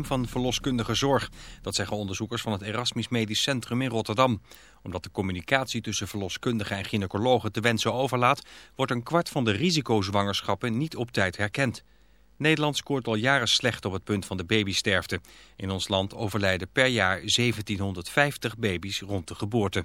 van verloskundige zorg. Dat zeggen onderzoekers van het Erasmus Medisch Centrum in Rotterdam. Omdat de communicatie tussen verloskundigen en gynaecologen te wensen overlaat... wordt een kwart van de risicozwangerschappen niet op tijd herkend. Nederland scoort al jaren slecht op het punt van de babysterfte. In ons land overlijden per jaar 1750 baby's rond de geboorte.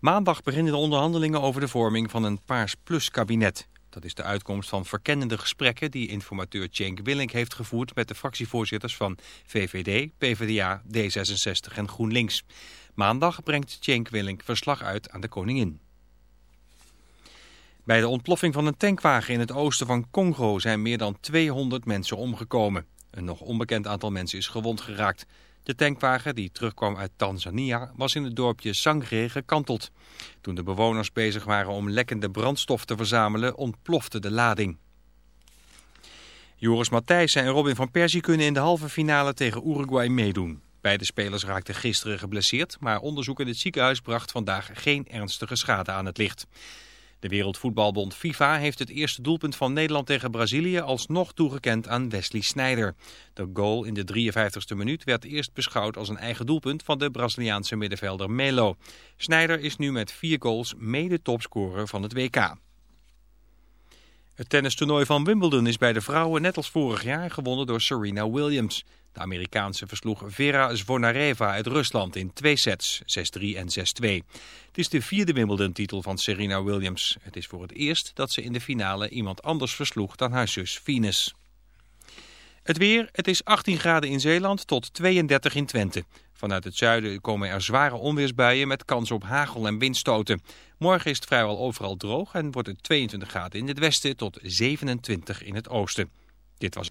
Maandag beginnen de onderhandelingen over de vorming van een Paars Plus kabinet. Dat is de uitkomst van verkennende gesprekken die informateur Cenk Willink heeft gevoerd met de fractievoorzitters van VVD, PvdA, D66 en GroenLinks. Maandag brengt Cenk Willink verslag uit aan de koningin. Bij de ontploffing van een tankwagen in het oosten van Congo zijn meer dan 200 mensen omgekomen. Een nog onbekend aantal mensen is gewond geraakt. De tankwagen, die terugkwam uit Tanzania, was in het dorpje Sangre gekanteld. Toen de bewoners bezig waren om lekkende brandstof te verzamelen, ontplofte de lading. Joris Matthijssen en Robin van Persie kunnen in de halve finale tegen Uruguay meedoen. Beide spelers raakten gisteren geblesseerd, maar onderzoek in het ziekenhuis bracht vandaag geen ernstige schade aan het licht. De Wereldvoetbalbond FIFA heeft het eerste doelpunt van Nederland tegen Brazilië alsnog toegekend aan Wesley Sneijder. De goal in de 53ste minuut werd eerst beschouwd als een eigen doelpunt van de Braziliaanse middenvelder Melo. Sneijder is nu met vier goals mede topscorer van het WK. Het tennistoernooi van Wimbledon is bij de vrouwen net als vorig jaar gewonnen door Serena Williams. De Amerikaanse versloeg Vera Zvonareva uit Rusland in twee sets, 6-3 en 6-2. Het is de vierde Wimbledon-titel van Serena Williams. Het is voor het eerst dat ze in de finale iemand anders versloeg dan haar zus Venus. Het weer, het is 18 graden in Zeeland tot 32 in Twente. Vanuit het zuiden komen er zware onweersbuien met kans op hagel en windstoten. Morgen is het vrijwel overal droog en wordt het 22 graden in het westen tot 27 in het oosten. Dit was...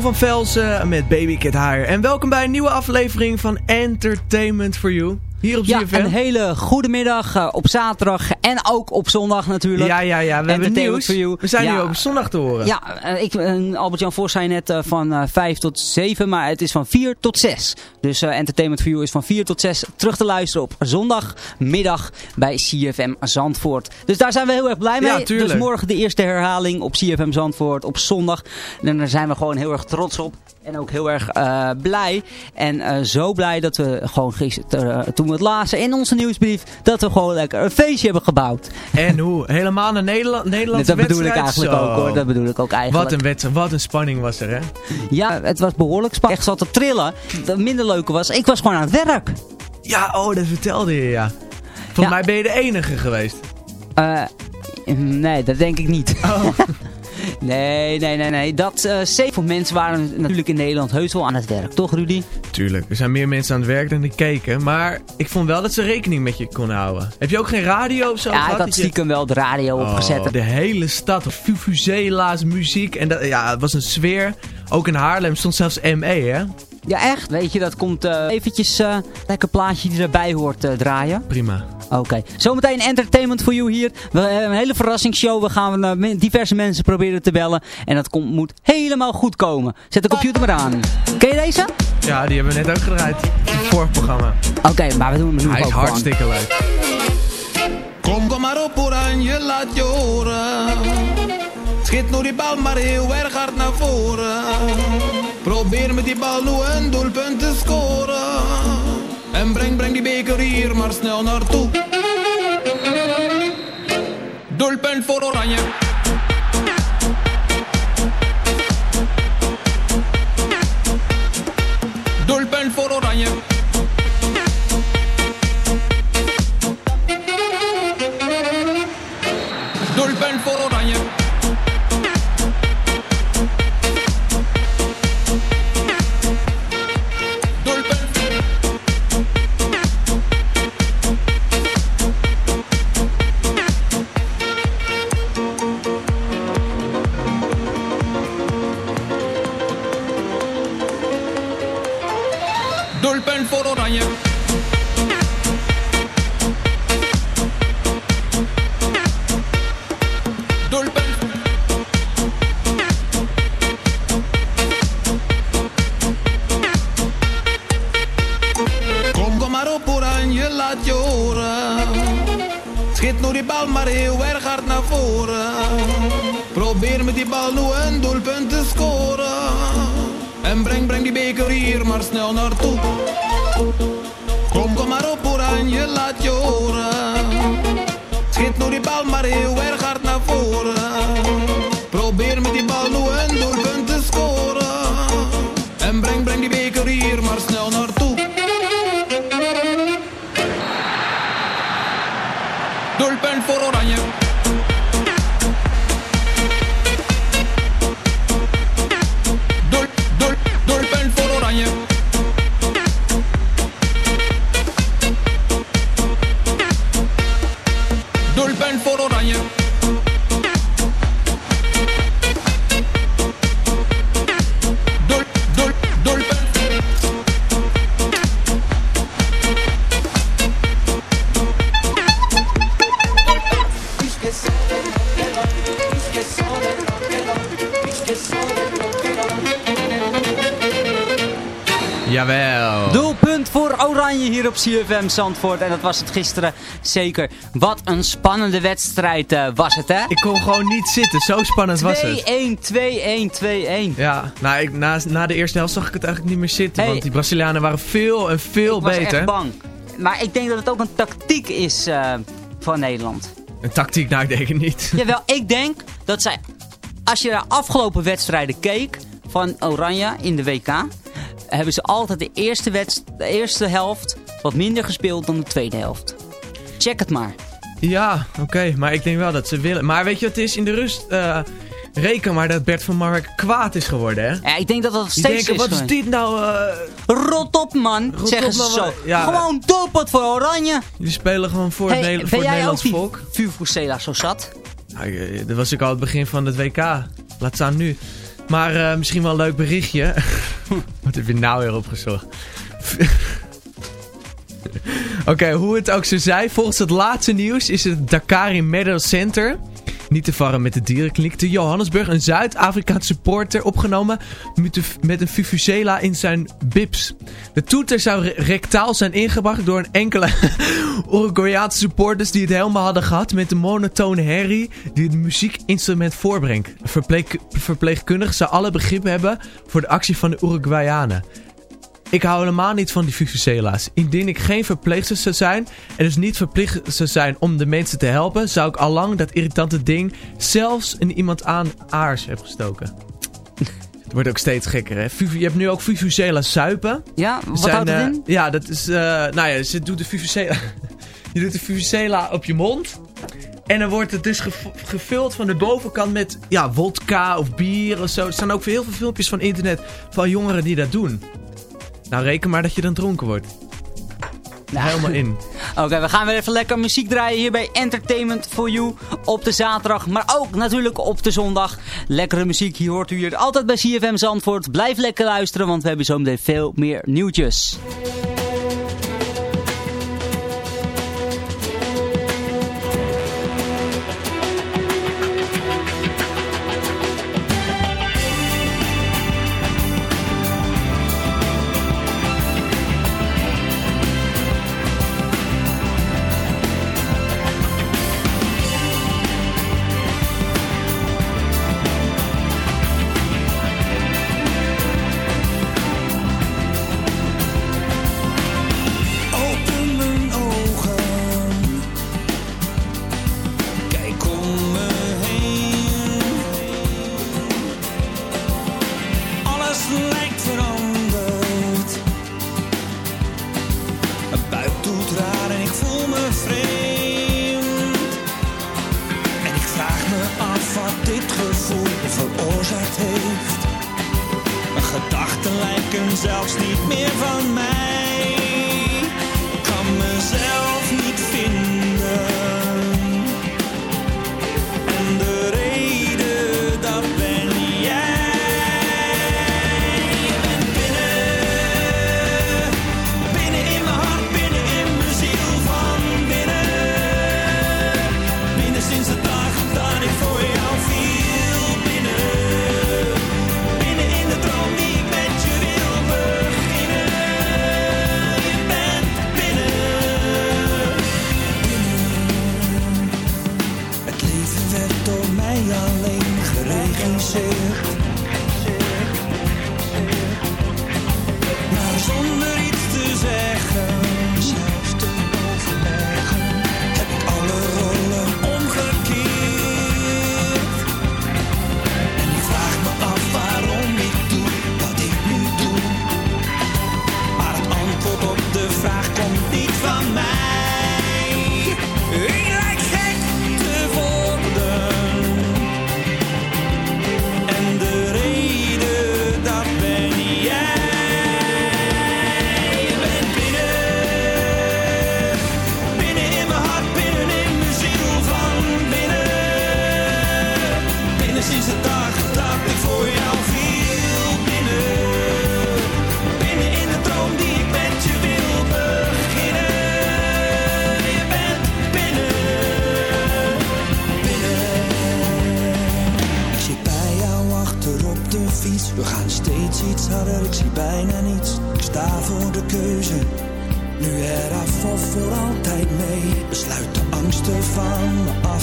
Van Velsen met Baby Kid Higher. En welkom bij een nieuwe aflevering van Entertainment for You. Hier op Ja, ZFM. een hele goede middag eh, op zaterdag en ook op zondag natuurlijk. Ja, ja, ja. We hebben nieuws. We zijn Ja. nu ook op zondag te horen. Ja, eh, ik, eh, Albert-Jan Vos zei net van eh 5 tot 7, maar het is van 4 tot 6. Dus Entertainment for You is van 4 tot 6 terug te luisteren op zondagmiddag bij CFM Zandvoort. Dus daar zijn we heel erg blij mee. Ja, dus morgen de eerste herhaling op CFM Zandvoort op zondag. En daar zijn we gewoon heel erg trots op. En ook heel erg blij. En zo blij dat we gewoon gisteren, eh, toen het lazen in onze nieuwsbrief, dat we gewoon lekker een feestje hebben gebouwd. En hoe? Helemaal naar Nederland, Nederlandse dat bedoel ik wedstrijd? eigenlijk Zo. ook hoor. Dat bedoel ik ook eigenlijk. Wat een wedstrijd, wat een spanning was er, hè? Ja, het was behoorlijk spannend. Echt zat te trillen. Het minder leuke was, ik was gewoon aan het werk. Ja, oh, dat vertelde je, ja. Volgens Ja. mij ben je de enige geweest. Eh, nee, dat denk ik niet. Oh. nee, nee, nee, nee. Dat eh zeven mensen waren natuurlijk in Nederland heus wel aan het werk, toch Rudy? Tuurlijk, er zijn meer mensen aan het werk dan die keken. Maar ik vond wel dat ze rekening met je konden houden. Heb je ook geen radio of zo Ja, ik had dat je- stiekem wel de radio opgezet. Oh, de hele stad, fufuzela's, muziek. En dat, ja, het was een sfeer. Ook in Haarlem stond zelfs ME, hè? Ja, echt? Weet je, dat komt eh, eventjes eh lekker plaatje die erbij hoort eh, draaien. Prima. Oké, zometeen entertainment voor you hier. We hebben een hele verrassingsshow. We gaan diverse mensen proberen te bellen. En dat komt, moet helemaal goed komen. Zet de computer maar aan. Ken je deze? Ja, die hebben we net ook gedraaid. In het vorige programma. Oké, maar we doen hem nu Hij is hartstikke leuk. Kom, kom maar op oranje, laat je horen. Schiet nou die bal maar heel erg hard naar voren. Probeer met die bal nu een doelpunt te scoren. En breng, breng die beker hier maar snel naartoe. Doelpunt voor oranje. CFM Zandvoort. En dat was het gisteren zeker. Wat een spannende wedstrijd eh, was het, hè? Ik kon gewoon niet zitten, zo spannend was het. 2-1, 2-1, 2-1. Ja, nou, ik, na, na de eerste helft zag ik het eigenlijk niet meer zitten. Hey. Want die Brazilianen waren veel en veel Ik was beter. echt bang. Maar ik denk dat het ook een tactiek is eh, van Nederland. Een tactiek, nou ik denk het niet. Jawel, ik denk dat zij... Als je naar afgelopen wedstrijden keek van Oranje in de WK... hebben ze altijd de eerste, wedst- de eerste helft wat minder gespeeld dan de tweede helft. Check het maar. Ja, oké, maar ik denk wel dat ze willen. Maar weet je wat het is? In de rust, eh, reken maar dat Bert van Marwijk kwaad is geworden, hè? Ja, ik denk dat dat Die steeds denken, is wat is dit nou? eh, Rot op man, Rot zeggen op, ze zo. ja. Gewoon doelpunt voor Oranje. jullie spelen gewoon voor, Hey, het, voor ben het jij Nederlands die volk. Vuurvoerstela zo zat? Nou, dat was ik al het begin van het WK. Laat staan nu. Maar eh, misschien wel een leuk berichtje. Wat heb je nou weer opgezocht? Oké, hoe het ook zo zij. Volgens het laatste nieuws is het Dakari Medical Center... Niet te varren met de dierenkliniek. Te Johannesburg een Zuid-Afrikaanse supporter opgenomen met, een fufuzela in zijn bips. De toeter zou re- rectaal zijn ingebracht door een enkele Uruguayaanse supporters die het helemaal hadden gehad met de monotone herrie die het muziekinstrument voorbrengt. Verpleeg, verpleegkundige zou alle begrip hebben voor de actie van de Uruguayanen. Ik hou helemaal niet van die fufuzela's. Indien ik geen verpleegster zou zijn en dus niet verplicht zou zijn om de mensen te helpen, zou ik allang dat irritante ding zelfs in iemand aan aars hebben gestoken. Het wordt ook steeds gekker, hè? Fufu- je hebt nu ook fufuzela suipen. Ja, wat Zijn, houdt het eh, in? Ja, dat is... eh, nou ja, ze doet de fufuzela... je doet de op je mond. En dan wordt het dus gev- gevuld van de bovenkant met ja, wodka of bier of zo. Er staan ook heel veel filmpjes van internet van jongeren die dat doen. Nou, reken maar dat je dan dronken wordt. Helemaal in. Oké, we gaan weer even lekker muziek draaien hier bij Entertainment for You op de zaterdag, maar ook natuurlijk op de zondag. Lekkere muziek, hier hoort u hier altijd bij CFM Zandvoort. Blijf lekker luisteren, want we hebben zometeen veel meer nieuwtjes.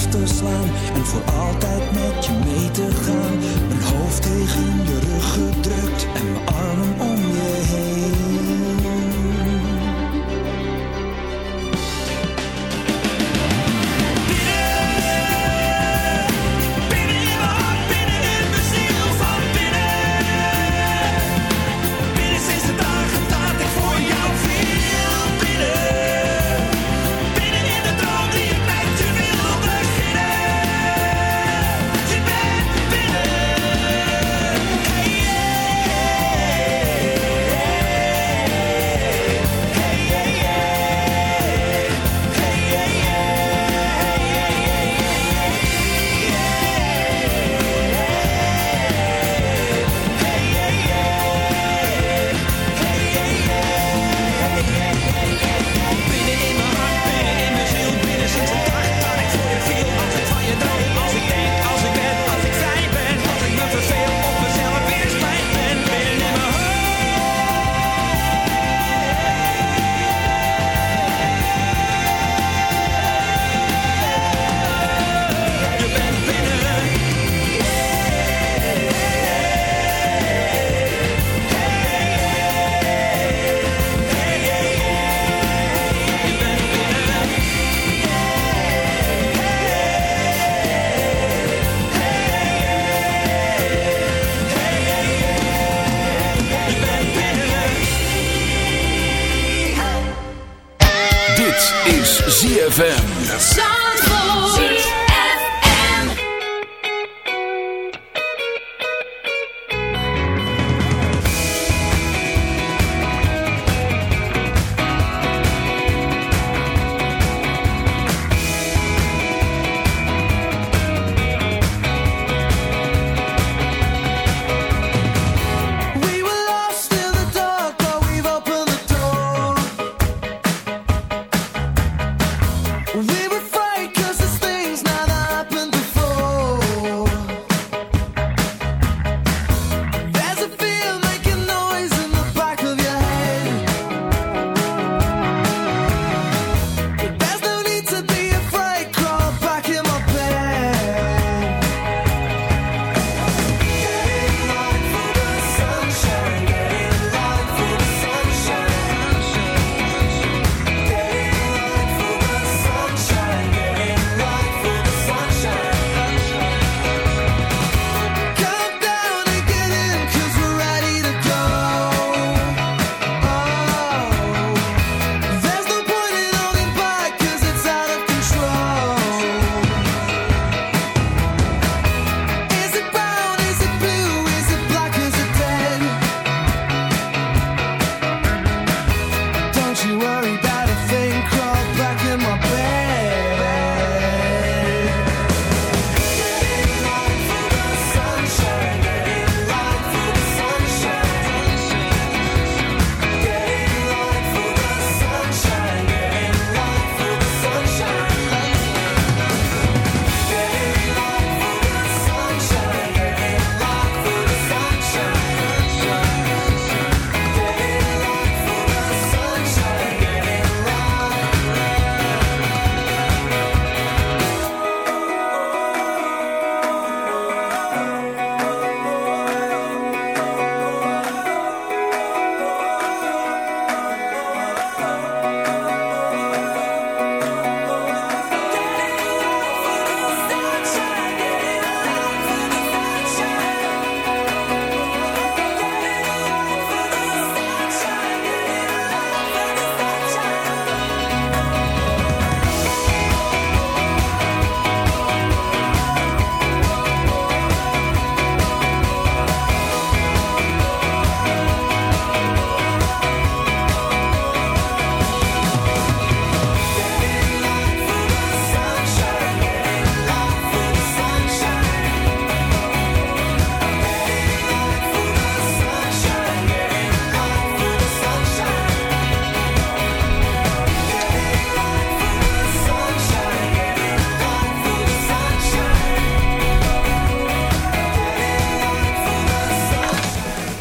te slaan en voor altijd met je mee te gaan. Mijn hoofd tegen je rug gedrukt en mijn arm om je heen.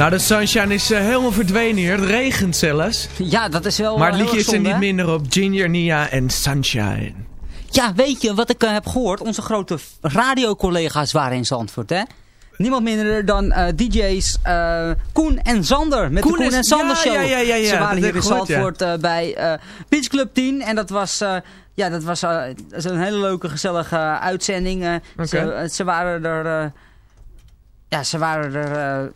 Nou, de sunshine is eh, helemaal verdwenen hier. Het regent zelfs. Ja, dat is wel Maar het eh, liedje is er niet minder op. Ginger, Nia en Sunshine. Ja, weet je wat ik eh, heb gehoord? Onze grote radiocollega's waren in Zandvoort, hè? Niemand minder dan DJ's Koen en Zander. Met Koen de Koen en Zander ja, show. ja, ja, ja, ja, Ze waren hier in gehoord. Zandvoort bij Beach Club 10. En dat was, ja, dat was een hele leuke, gezellige uitzending. ze, ze waren er... ja, ze waren er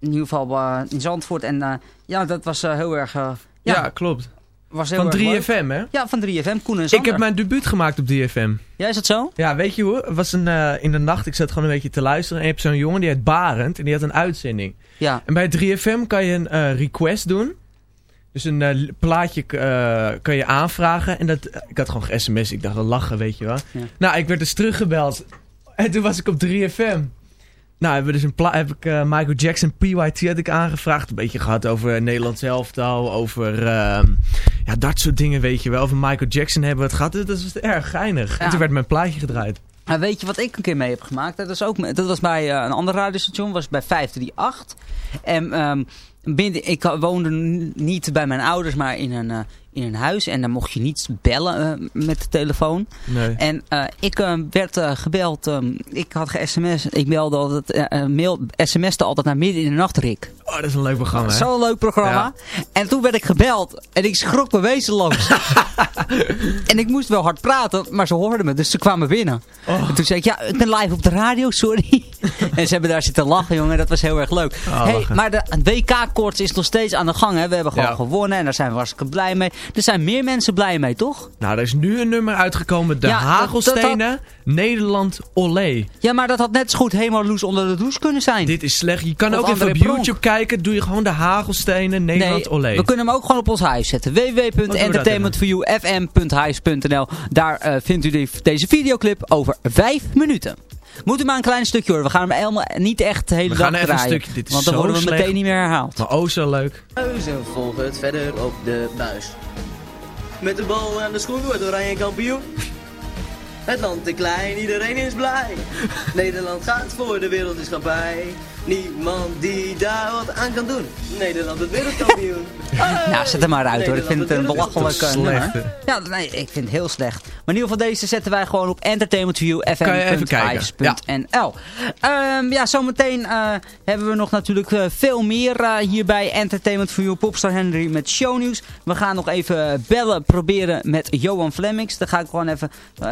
in ieder geval eh, in Zandvoort. En eh, ja, dat was eh, heel erg... Ja, ja, klopt. was heel Van erg leuk. 3FM, hè? Ja, van 3FM, Koen en Ik Zander. heb mijn debuut gemaakt op 3FM. Ja, is dat zo? Ja, weet je hoe? Het was een, in de nacht, ik zat gewoon een beetje te luisteren. En je hebt zo'n jongen, die heet Barend. En die had een uitzending. Ja. En bij 3FM kan je een request doen. Dus een plaatje kan je aanvragen. En dat, ik had gewoon ge-sms. Ik dacht, wel lachen, weet je wel. Ja. Nou, ik werd dus teruggebeld. En toen was ik op 3FM. Nou, hebben we dus een heb ik eh, Michael Jackson, PYT had ik aangevraagd. Een beetje gehad over Nederlands elftal, over ehm, ja, dat soort dingen, weet je wel. Over Michael Jackson hebben we het gehad. Dat was erg geinig. En toen werd mijn plaatje gedraaid. Maar weet je wat ik een keer mee heb gemaakt? Dat was, ook, dat was bij eh, een ander radiostation, was bij 538. En ehm, binnen, ik woonde niet bij mijn ouders, maar in een, eh, in een huis. En dan mocht je niet bellen eh, met de telefoon. Nee. En eh, ik eh, werd gebeld, ehm, ik had ge-sms, ik belde altijd, mail, sms'te altijd naar midden in de nacht, Rick. Oh, dat is een leuk programma? Zo'n leuk programma. En toen werd ik gebeld. En ik schrok me wezenloos. en ik moest wel hard praten, maar ze hoorden me. Dus ze kwamen binnen. Oh. En toen zei ik, ja, ik ben live op de radio, sorry. en ze hebben daar zitten lachen, jongen. Dat was heel erg leuk. Oh, hey, maar de WK-koorts is nog steeds aan de gang. Hè. We hebben gewoon Ja. gewonnen en daar zijn we hartstikke blij mee. Er zijn meer mensen blij mee, toch? Nou, er is nu een nummer uitgekomen. De Ja, dat- Hagelstenen. Nederland Olé. Ja, maar dat had net zo goed helemaal loes onder de douche kunnen zijn. Dit is slecht. Je kan Of ook even op Pronk. YouTube kijken. Doe je gewoon de Hagelstenen Nederland nee, Olé. we kunnen hem ook gewoon op ons huis zetten. Www.entertainmentforyoufm.huis.nl Daar vindt u die- deze videoclip over vijf minuten. Moet u maar een klein stukje horen. We gaan hem helemaal niet echt de hele We dag gaan even een stukje. Dit is want dan zo worden we slecht. meteen niet meer herhaald. Maar oh, zo leuk. Huizen volg het verder op de buis. Met de bal aan de schoen wordt Oranje kampioen. Het land te klein, iedereen is blij. Nederland gaat voor de wereldheerschappij. Niemand die daar wat aan kan doen. Nederland het wereldkampioen. Nou, zet hem maar uit hoor. Ik vind het een Nederland belachelijk Dat is eh, nummer. Ja, nee, ik vind het heel slecht. Maar in ieder geval deze zetten wij gewoon op even kijken. entertainmentview.fm.nl Ehm, ja, zometeen eh, hebben we nog natuurlijk eh, veel meer eh, hier bij Entertainment for You. Popstar Henry met shownieuws. We gaan nog even bellen proberen met Johan Flemmings. Dan ga ik gewoon even,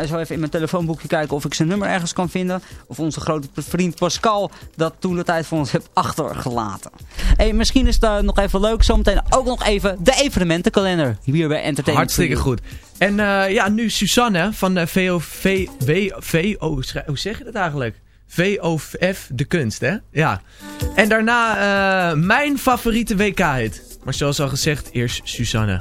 zo even in mijn telefoonboekje kijken of ik zijn nummer ergens kan vinden. Of onze grote vriend Pascal dat toen de tijd voor ons heeft achtergelaten. Hey, misschien is het eh, nog even leuk. Zometeen ook nog even de evenementenkalender hier bij Entertainment Hartstikke goed. En eh, ja, nu Suzanne van de VOV... W, VO, schrij- hoe zeg je dat eigenlijk? VOF De Kunst, hè? Ja. En daarna eh, mijn favoriete WK-hit. Maar zoals al gezegd, eerst Suzanne.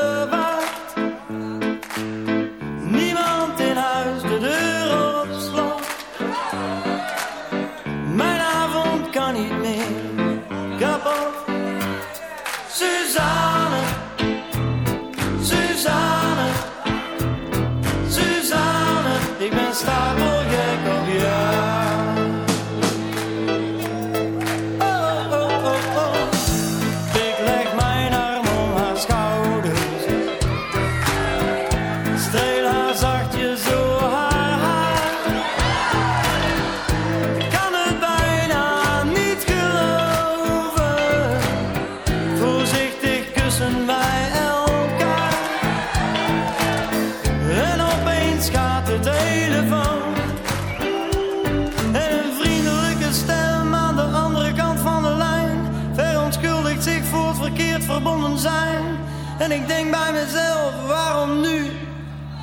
En ik denk bij mezelf, waarom nu?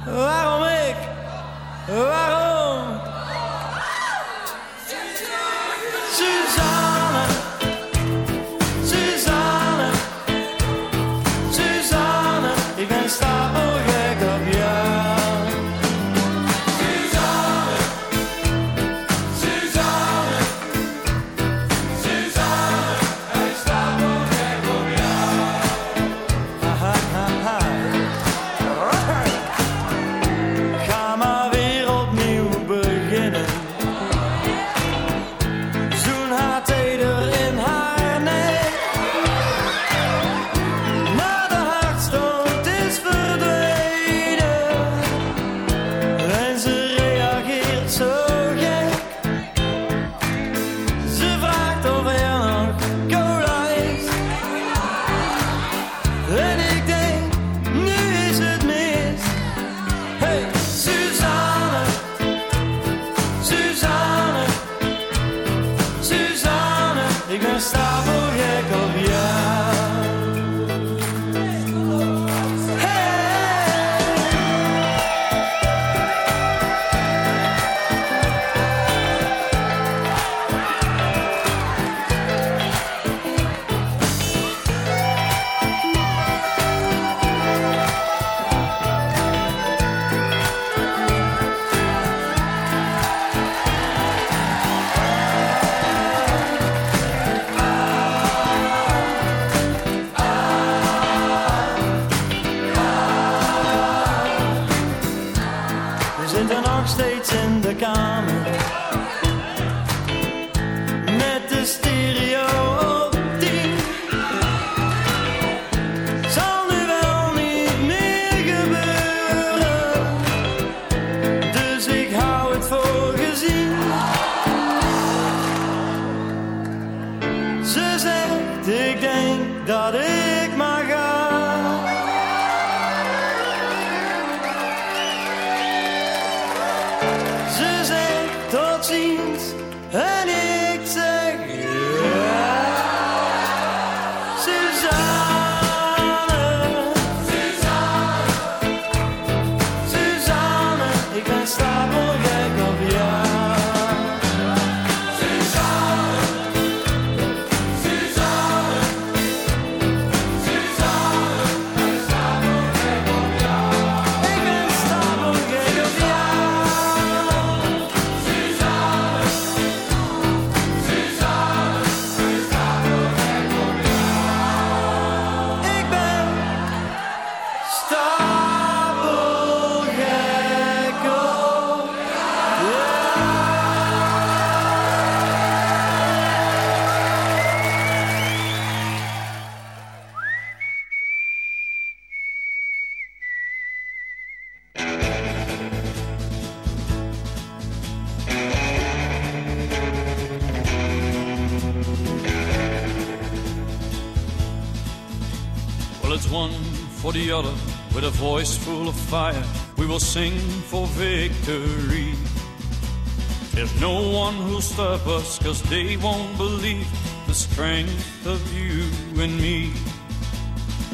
Waarom ik? Waarom? One for the other with a voice full of fire. We will sing for victory. There's no one who'll stop us, cause they won't believe the strength of you and me.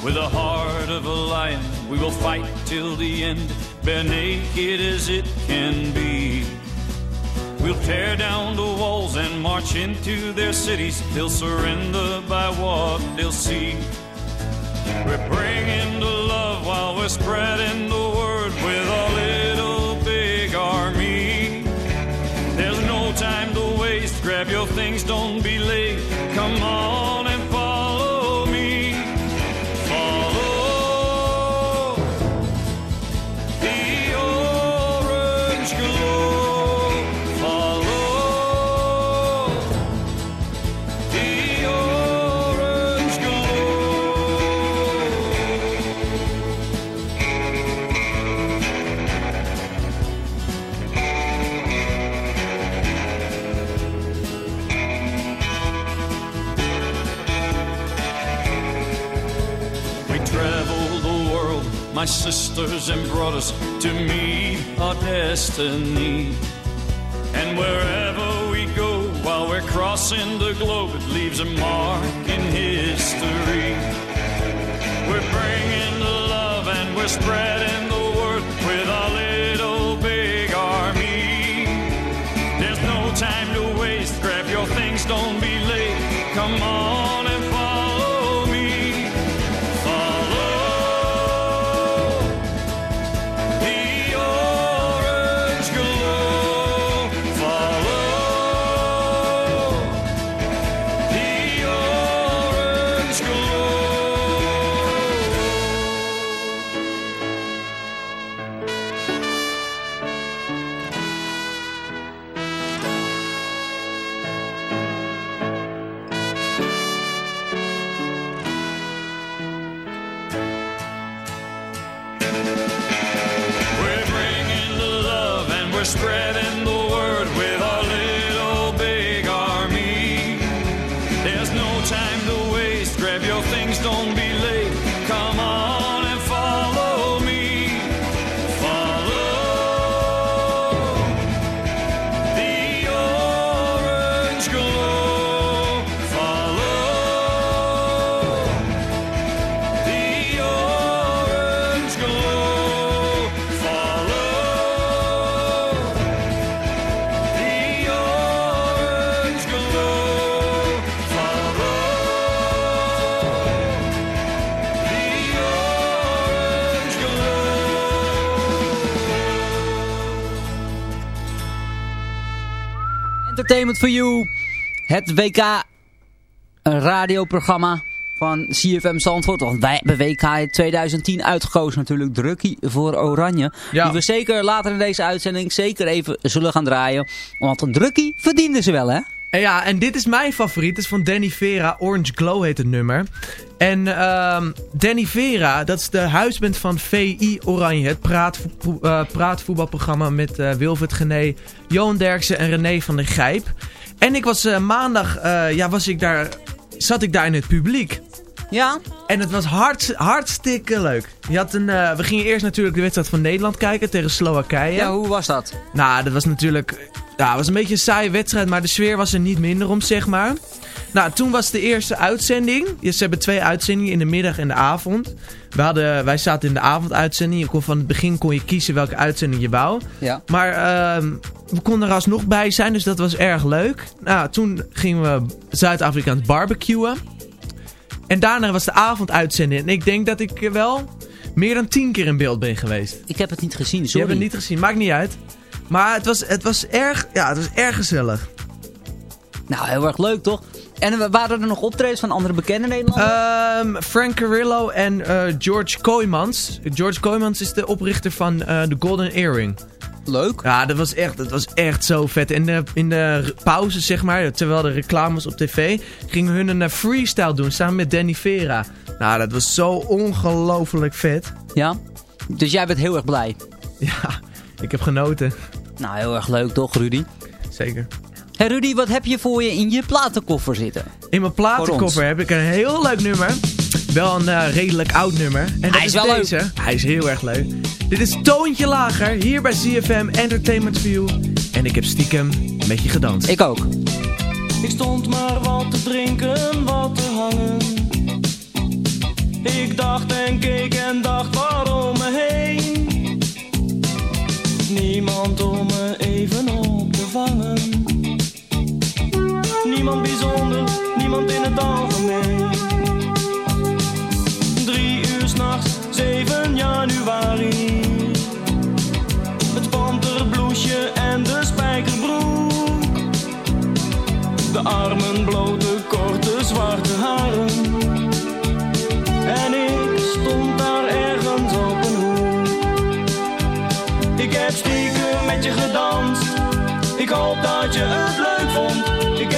With the heart of a lion, we will fight till the end, bare naked as it can be. We'll tear down the walls and march into their cities. They'll surrender by what they'll see. We're bringing the love while we're spreading the word with our little big army. There's no time to waste. Grab your things, don't be late. Come on my sisters and brothers, to meet our destiny. And wherever we go, while we're crossing the globe, it leaves a mark in history. We're bringing the love and we're spreading the word with our little big army. There's no time to waste, grab your things, don't be late. Come on Entertainment for You. Het WK radioprogramma van CFM Zandvoort. Want wij hebben WK 2010 uitgekozen natuurlijk. Drukkie voor Oranje. Ja. Die we zeker later in deze uitzending zeker even zullen gaan draaien. Want een drukkie verdienden ze wel hè. En ja, en dit is mijn favoriet. Het is van Danny Vera. Orange Glow heet het nummer. En ehm, Danny Vera, dat is de huisband van VI Oranje. Het praatvo eh, praatvoetbalprogramma met eh, Wilfred Gené, Johan Derksen en René van der Gijp. En ik was eh, maandag, ja, was ik daar, zat ik daar in het publiek. Ja? En het was hart, hartstikke leuk. Je had een, we gingen eerst natuurlijk de wedstrijd van Nederland kijken tegen Slowakije. Ja, hoe was dat? Nou, dat was natuurlijk... Ja, het was een beetje een saaie wedstrijd, maar de sfeer was er niet minder om, zeg maar. Nou, toen was de eerste uitzending. Ze hebben twee uitzendingen, in de middag en de avond. We hadden, wij zaten in de avonduitzending. Je kon van het begin kon je kiezen welke uitzending je wou. Ja. Maar ehm, we konden er alsnog bij zijn, dus dat was erg leuk. Nou, toen gingen we Zuid-Afrikaans barbecuen. En daarna was de avonduitzending. En ik denk dat ik wel meer dan tien keer in beeld ben geweest. Ik heb het niet gezien, Je sorry. hebt het niet gezien, maakt niet uit. Maar het was, het was, erg, ja, het was erg gezellig. Nou, heel erg leuk toch? En waren er nog optredens van andere bekende Nederlanders? Ehm, Frank Carrillo en eh, George Kooijmans. George Kooijmans is de oprichter van eh, The Golden Earring. Leuk. Ja, dat was echt, dat was echt zo vet. En de, in de pauze, zeg maar, terwijl de reclame was op tv, gingen hun een eh, freestyle doen samen met Danny Vera. Nou, dat was zo ongelooflijk vet. Ja? Dus jij bent heel erg blij? Ja, ik heb genoten. Nou, heel erg leuk toch, Rudy? Zeker. Rudy, wat heb je voor je in je platenkoffer zitten? In mijn platenkoffer heb ik een heel leuk nummer. Wel een eh, redelijk oud nummer. En dat Hij is wel deze. Hij is heel erg leuk. Dit is Toontje Lager, hier bij CFM Entertainment View. En ik heb stiekem met je gedanst. Ik ook. Ik stond maar wat te drinken, wat te hangen. Ik dacht en keek en dacht waarom me heen. Niemand om me even op te vangen. Niemand bijzonder, niemand in het algemeen. Drie uur s'nachts, 7 januari. Het panterbloesje en de spijkerbroek. De armen blote, korte, zwarte haren. En ik stond daar ergens op een hoek. Ik heb stiekem met je gedanst. Ik hoop dat je het leuk vond.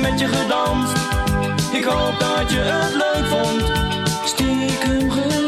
met je gedanst. Ik hoop dat je het leuk vond. Stiekem.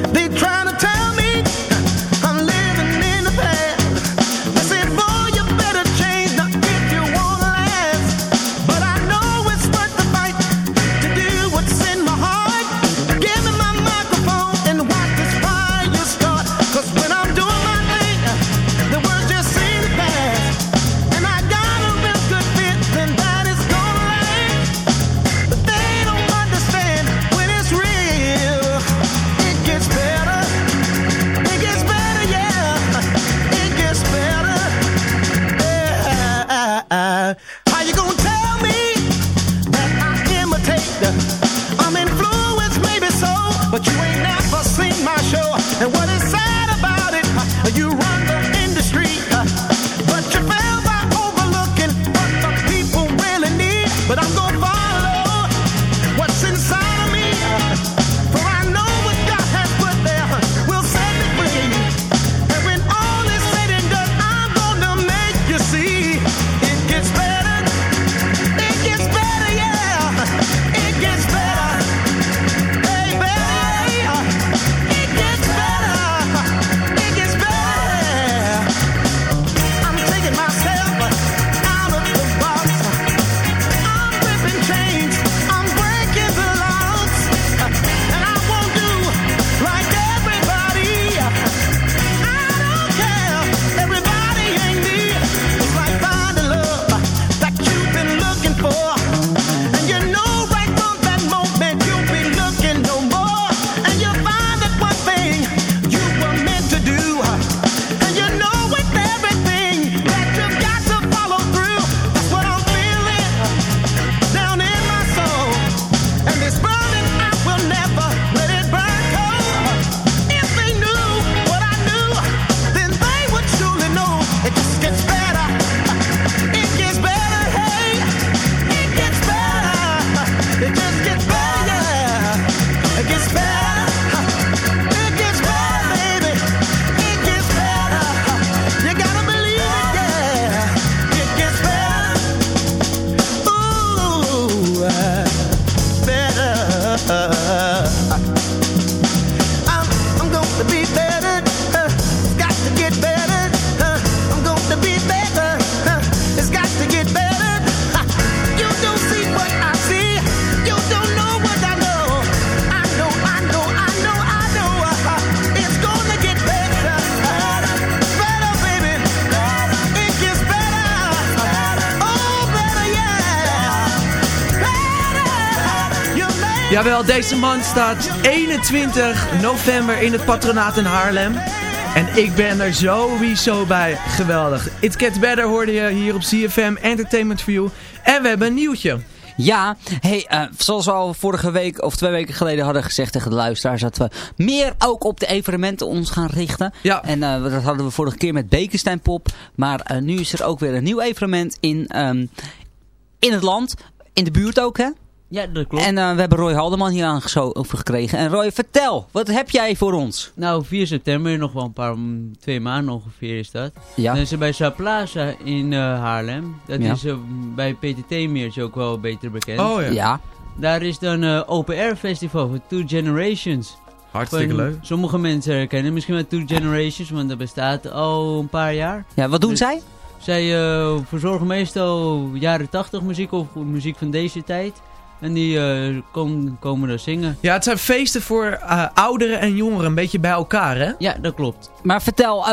deze man staat 21 november in het patronaat in Haarlem. En ik ben er sowieso bij. Geweldig. It Gets Better hoorde je hier op CFM Entertainment You. En we hebben een nieuwtje. Ja, hey, eh, zoals we al vorige week of twee weken geleden hadden gezegd tegen de luisteraars... dat we meer ook op de evenementen ons gaan richten. Ja. En eh, dat hadden we vorige keer met Bekenstein Pop. Maar eh, nu is er ook weer een nieuw evenement in, ehm, in het land. In de buurt ook, hè? Ja, dat klopt. En eh, we hebben Roy Haldeman hier aangeschoven gekregen. En Roy, vertel, wat heb jij voor ons? Nou, 4 september, nog wel een paar, mm, twee maanden ongeveer is dat. Ja. Dan is er bij Sa Plaza in eh, Haarlem. Dat Ja. is eh, bij PTT Meertje ook wel beter bekend. Oh ja. Ja. Daar is dan eh Open Air Festival voor Two Generations. Hartstikke Van- leuk. Sommige mensen herkennen misschien wel Two Generations, want dat bestaat al een paar jaar. Ja, wat doen Dus- zij? Zij verzorgen meestal jaren 80 muziek of muziek van deze tijd. En die eh, kom- komen daar zingen. Ja, het zijn feesten voor eh, ouderen en jongeren een beetje bij elkaar, hè? Ja, dat klopt. Maar vertel,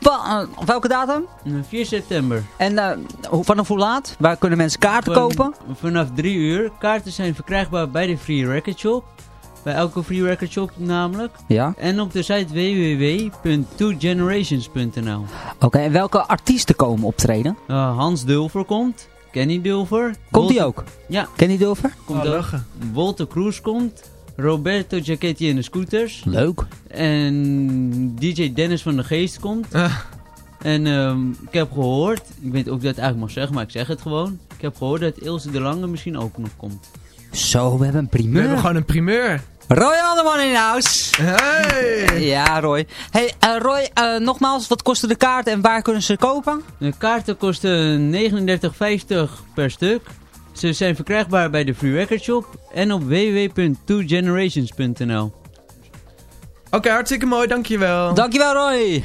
wa- eh, op welke datum? Eh, 4 september. En vanaf hoe laat? Waar kunnen mensen kaarten Van- kopen? Vanaf 3 uur. Kaarten zijn verkrijgbaar bij de Free Record Shop. Bij elke Free Record Shop namelijk. Ja. En op de site www.twogenerations.nl Oké, en welke artiesten komen optreden? Eh, Hans Dulver komt. Kenny Dulver. Komt die Walter- ook? Ja. Kenny Dulver? Komt Oh, ook. Walter Cruz komt. Roberto Giacchetti en de Scooters. Leuk. En DJ Dennis van de Geest komt. Ah. En ehm, ik heb gehoord, ik weet ook dat ik het eigenlijk mag zeggen, maar ik zeg het gewoon. Ik heb gehoord dat Ilse de Lange misschien ook nog komt. Zo, we hebben een We primeur. hebben gewoon een primeur. Roy Alderman in huis. Hey! Ja, Roy. Hey, eh, Roy, eh, nogmaals, wat kosten de kaarten en waar kunnen ze kopen? De kaarten kosten 39,50 per stuk. Ze zijn verkrijgbaar bij de Free Record Shop en op www.twogenerations.nl. Oké, hartstikke mooi, dankjewel. Dankjewel, Roy.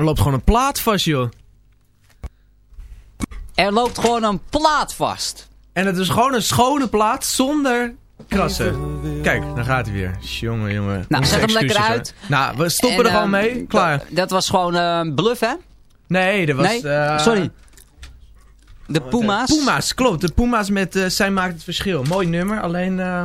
Er loopt gewoon een plaat vast, joh. Er loopt gewoon een plaat vast. En het is gewoon een schone plaat zonder krassen. Kijk, dan gaat hij weer. Jongen, jongen. Nou, zet hem lekker hè. uit. Nou, we stoppen En, er gewoon ehm, mee. Klaar. Dat, was gewoon eh, bluff, hè? Nee, dat was... nee, eh, sorry. De Puma's. Puma's, klopt. De Puma's met eh, Zij maakt het verschil. Mooi nummer, alleen... eh,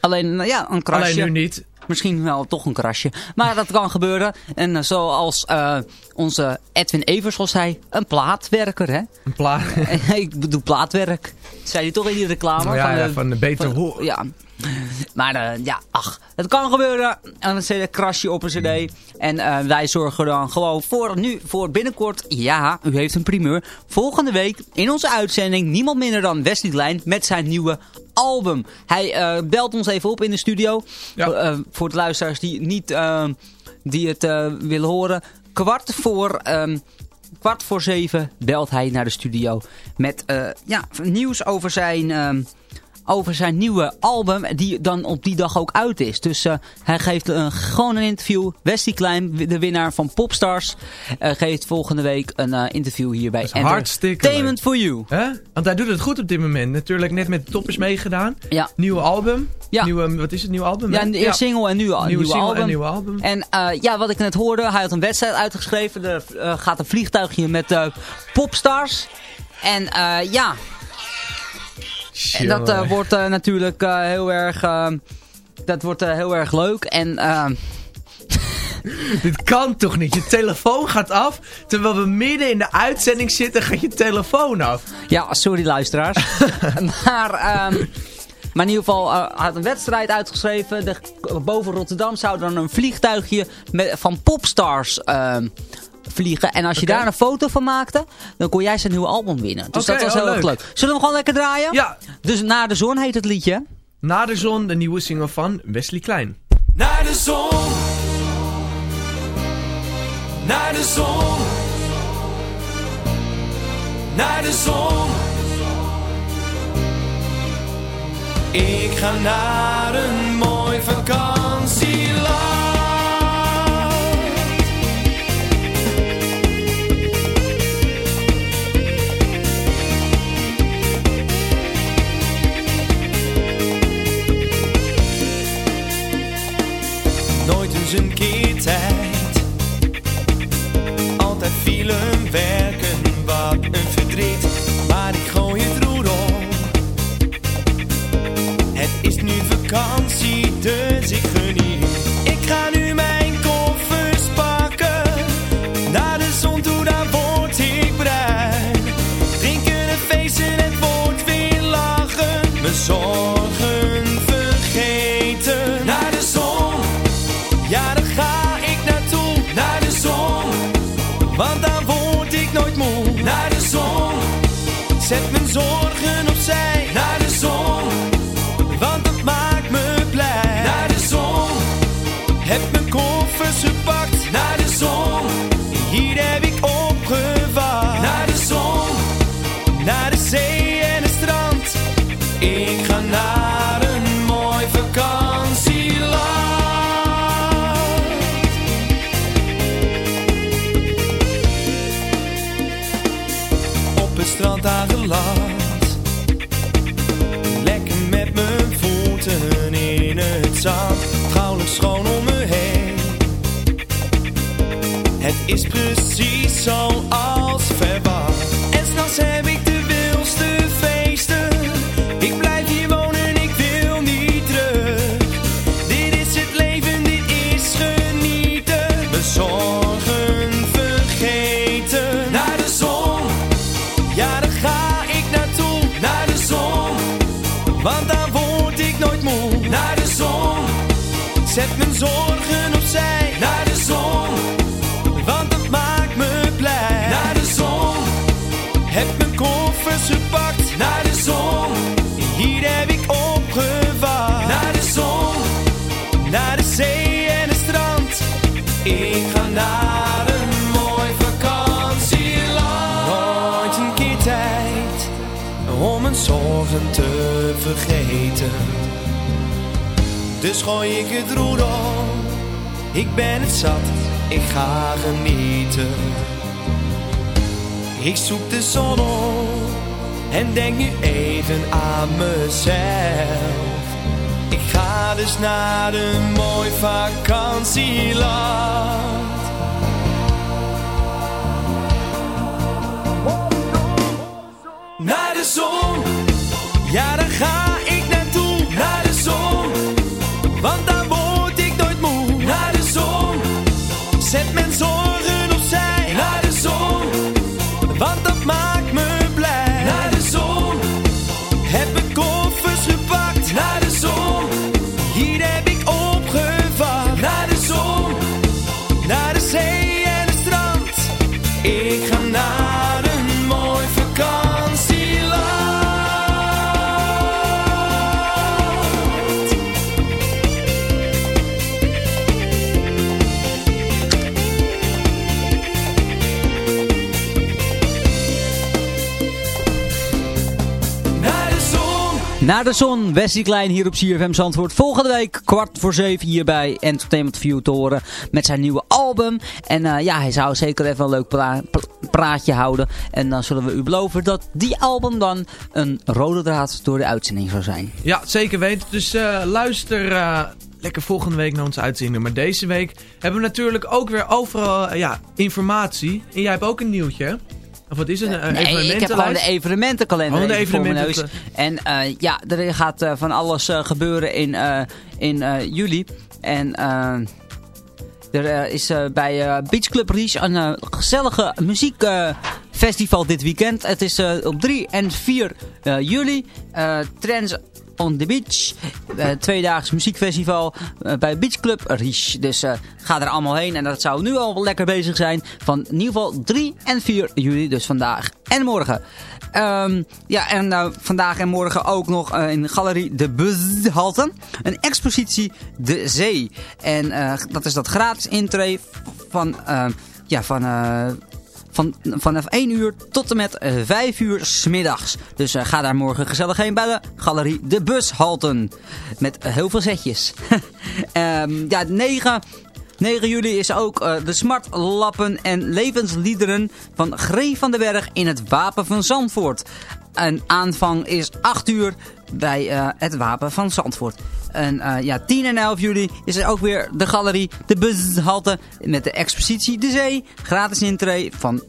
Alleen, nou ja, een krasje. Alleen nu niet. Misschien wel toch een krasje. Maar dat kan gebeuren. En eh, zoals eh, onze Edwin Evers al zei, een plaatwerker, hè? Een plaat. Ik bedoel plaatwerk. Zei hij toch in die reclame? Ja, ja, van de beter van-. Ja. Maar eh, ja, ach, het kan gebeuren. Een krasje op een cd. En eh, wij zorgen dan gewoon voor nu, voor binnenkort. Ja, u heeft een primeur. Volgende week in onze uitzending niemand minder dan Wesley Lijn met zijn nieuwe album. Hij eh, belt ons even op in de studio. Voor, voor de luisteraars die, niet, die het willen horen. Kwart voor... ehm, kwart voor zeven belt hij naar de studio met ja, nieuws over zijn, ehm, over zijn nieuwe album, die dan op die dag ook uit is. Dus eh, hij geeft eh, gewoon een interview. Wesley Klein, de winnaar van Popstars, eh, geeft volgende week een eh, interview hier bij hartstikke Entertainment for You. Hè? Want hij doet het goed op dit moment. Natuurlijk net met de toppers meegedaan. Ja. Nieuwe album. Ja. Nieuwe, wat is het, nieuwe album? Ja, een eerste single en nu al- Nieuwe nieuwe single album. en nieuwe album. En ja, wat ik net hoorde, hij had een wedstrijd uitgeschreven. Er gaat een vliegtuigje met popstars. En ja, en dat eh, wordt eh, natuurlijk eh, heel erg... dat wordt heel erg leuk. En Dit kan toch niet? Je telefoon gaat af. Terwijl we midden in de uitzending zitten, gaat je telefoon af. ja, sorry luisteraars. maar, ehm, maar in ieder geval, had een wedstrijd uitgeschreven. De, boven Rotterdam zou dan een vliegtuigje met, van popstars ehm, vliegen. En als je daar een foto van maakte, dan kon jij zijn nieuwe album winnen. Dus dat was oh, heel erg leuk. leuk. Zullen we hem gewoon lekker draaien? Ja. Dus Na de Zon heet het liedje. Na de zon, de nieuwe single van Wesley Klein. Naar de zon. Naar de zon. Naar de zon. Ik ga naar een Eens een keer tijd. Altijd film werken, wat een verdriet. Maar ik gooi het roer om. Het is nu vakantie, dus ik geniet. Ik ga nu mijn koffers pakken. Naar de zon toe, daar word ik bruin. Drinken en feesten, het wordt weer lachen. Mijn zorgen is precies zoals te vergeten. Dus gooi ik het roer om. Ik ben het zat, ik ga genieten. Ik zoek de zon op en denk nu even aan mezelf. Ik ga dus naar een mooi vakantieland. Ga Naar de zon, Klein hier op CFM Zandvoort. Volgende week kwart voor zeven hier bij Entertainment View te horen met zijn nieuwe album. En eh, ja, hij zou zeker even een leuk pra- pra- praatje houden. En dan zullen we u beloven dat die album dan een rode draad door de uitzending zou zijn. Ja, zeker weten. Dus eh, luister eh, lekker volgende week naar onze uitzending. Maar deze week hebben we natuurlijk ook weer overal ja, informatie. En jij hebt ook een nieuwtje? Of wat is het? Een Nee, ik heb gewoon de evenementenkalender Gewoon de even voor mijn evenementen- neus. En eh, ja, er gaat eh, van alles eh, gebeuren in, in juli. En er is bij Beach Club Ries een gezellige muziekfestival dit weekend. Het is op 3 en 4 eh, juli. Trends on the Beach. Eh, tweedaags muziekfestival eh, bij Beach Club Ries. Dus eh, ga er allemaal heen. En dat zou nu al lekker bezig zijn. Van in ieder geval 3 en 4 juli. Dus vandaag en morgen. Ehm, ja, en vandaag en morgen ook nog in Galerie De Buzhalte. Een expositie De Zee. En dat is dat gratis intree van... ja, van... eh, van, vanaf 1 uur tot en met eh, 5 uur smiddags. Dus eh, ga daar morgen gezellig heen de Galerie De Bushalten. Met eh, heel veel zetjes. Ehm, ja, 9, 9 juli is ook eh, de smartlappen en levensliederen van Gree van den Berg in het Wapen van Zandvoort. En aanvang is 8 uur bij eh, het Wapen van Zandvoort. En eh, ja, 10 en 11 juli is er ook weer de galerie De Bushalte met de expositie De Zee. Gratis intree van,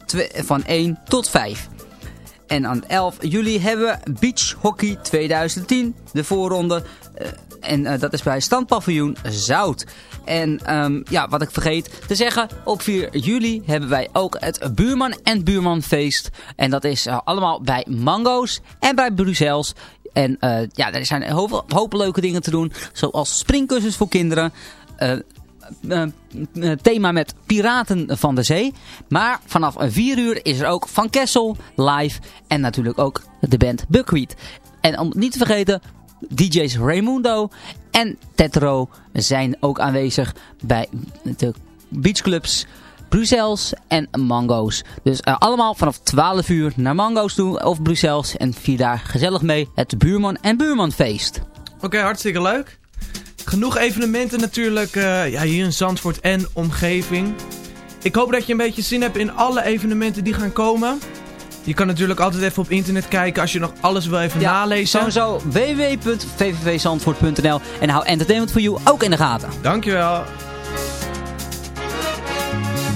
van 1 tot 5. En aan 11 juli hebben we Beach Hockey 2010, de voorronde. Eh, en eh, dat is bij Standpaviljoen Zout. En ehm, ja, wat ik vergeet te zeggen, op 4 juli hebben wij ook het Buurman en Buurmanfeest. En dat is eh, allemaal bij Mango's en bij Brussels. En eh, ja, er zijn hoop, leuke dingen te doen, zoals springkussens voor kinderen. thema met Piraten van de Zee. Maar vanaf 4 uur is er ook Van Kessel live. En natuurlijk ook de band Buckwheat. En om niet te vergeten, DJ's Raimundo en Tetro zijn ook aanwezig bij de beachclubs Brussels en Mango's. Dus eh, allemaal vanaf 12 uur naar Mango's toe of Brussels. En vier daar gezellig mee het Buurman en Buurmanfeest. Oké, hartstikke leuk. Genoeg evenementen natuurlijk eh, ja, hier in Zandvoort en omgeving. Ik hoop dat je een beetje zin hebt in alle evenementen die gaan komen. Je kan natuurlijk altijd even op internet kijken als je nog alles wil even nalezen. Sowieso www.vvvzandvoort.nl en hou Entertainment for You ook in de gaten. Dankjewel.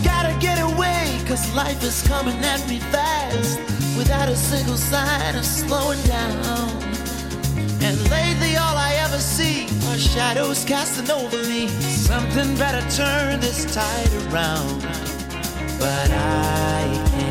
Gotta get away Cause life is coming at me fast without a single sign of slowing down. And lately, all I ever see are shadows casting over me. Something better turn this tide around. But I can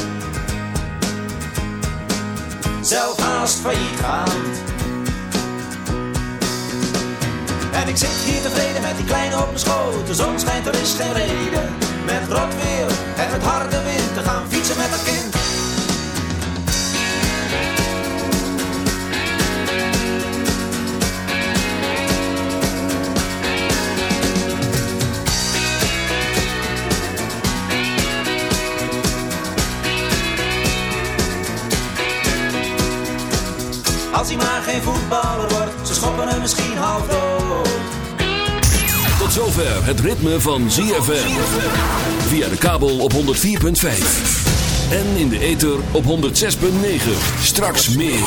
Zelf haast failliet gaand. En ik zit hier tevreden met die kleine op mijn schoot. De zon schijnt, er is geen reden met rot weer en met harde wind te gaan fietsen met een kind. Geen voetballer wordt, ze schoppen hem misschien half dood. Tot zover het ritme van ZFM. Via de kabel op 104.5. En in de ether op 106.9. Straks meer.